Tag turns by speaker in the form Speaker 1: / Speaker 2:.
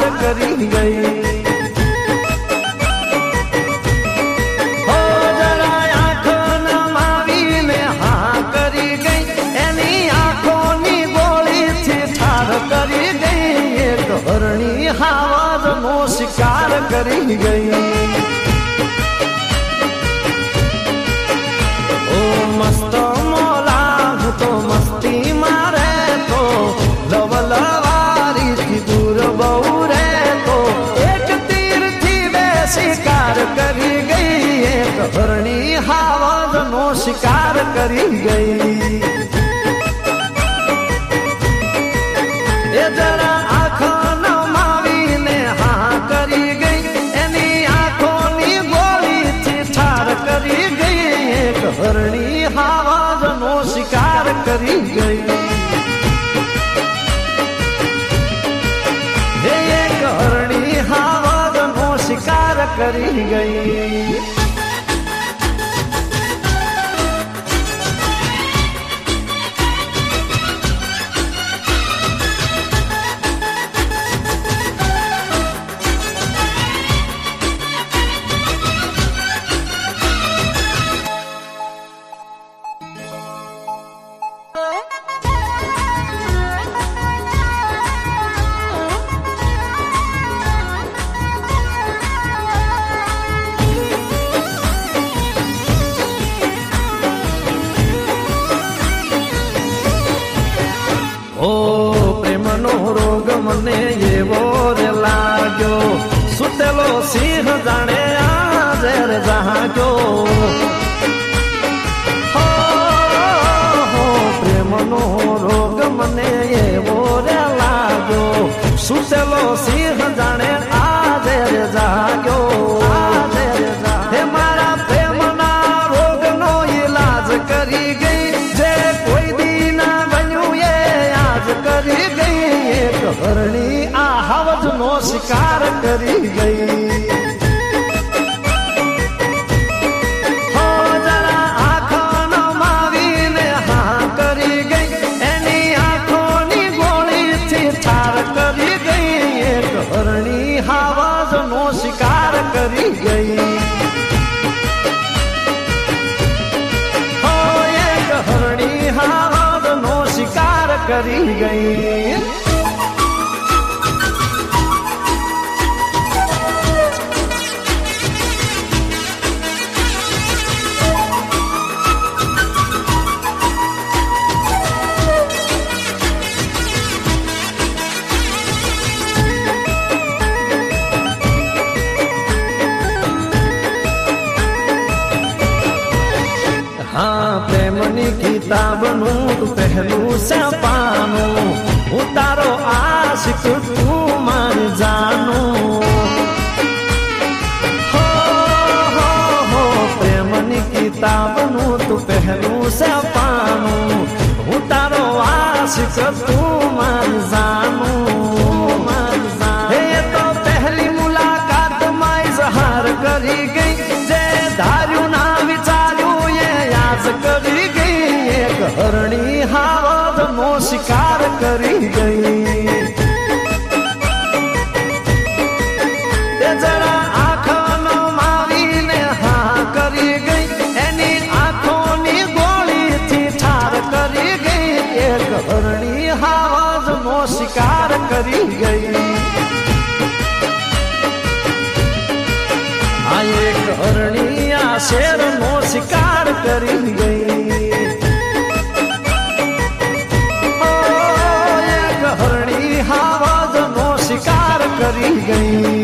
Speaker 1: શિકાર કરી ગઈ. હો જરા આંખો કરી ગઈ. એની આંખોની ગોળીથી ઠાર કરી ગઈ. હરણી હાવજનો શિકાર કરી ગઈ. કરી ગઈ. એ જરા આંખો નમાવીને હા કરી ગઈ. એની આંખોની ગોળીથી ઠાર કરી ગઈ. એક હરણી હાવજનો શિકાર કરી ગઈ. હરણી હાવજનો શિકાર કરી ગઈ. સુતેલો સિંહ જાણે આજે જાગ્યો. હે મારા પ્રેમના રોગનો ઈલાજ કરી ગઈ. જે કોઈ દી ના એ આજ કરી ગઈ. એક હરણી આ હવજનો શિકાર કરી ગઈ. કરી ગઈ. હા, પ્રેમની કિતાબનું તું પહેલું સપાનું હું તારો આશિક, તું મારી જાનું. હો હો પ્રેમની કિતાબનું હરણી હાવજનો શિકાર કરી ગઈ. એ જરા હા કરી ગઈ. એની આંખોની ગોળીથી ઠાર કરી ગઈ. એક હરણી હાવજનો શિકાર કરી ગઈ. गई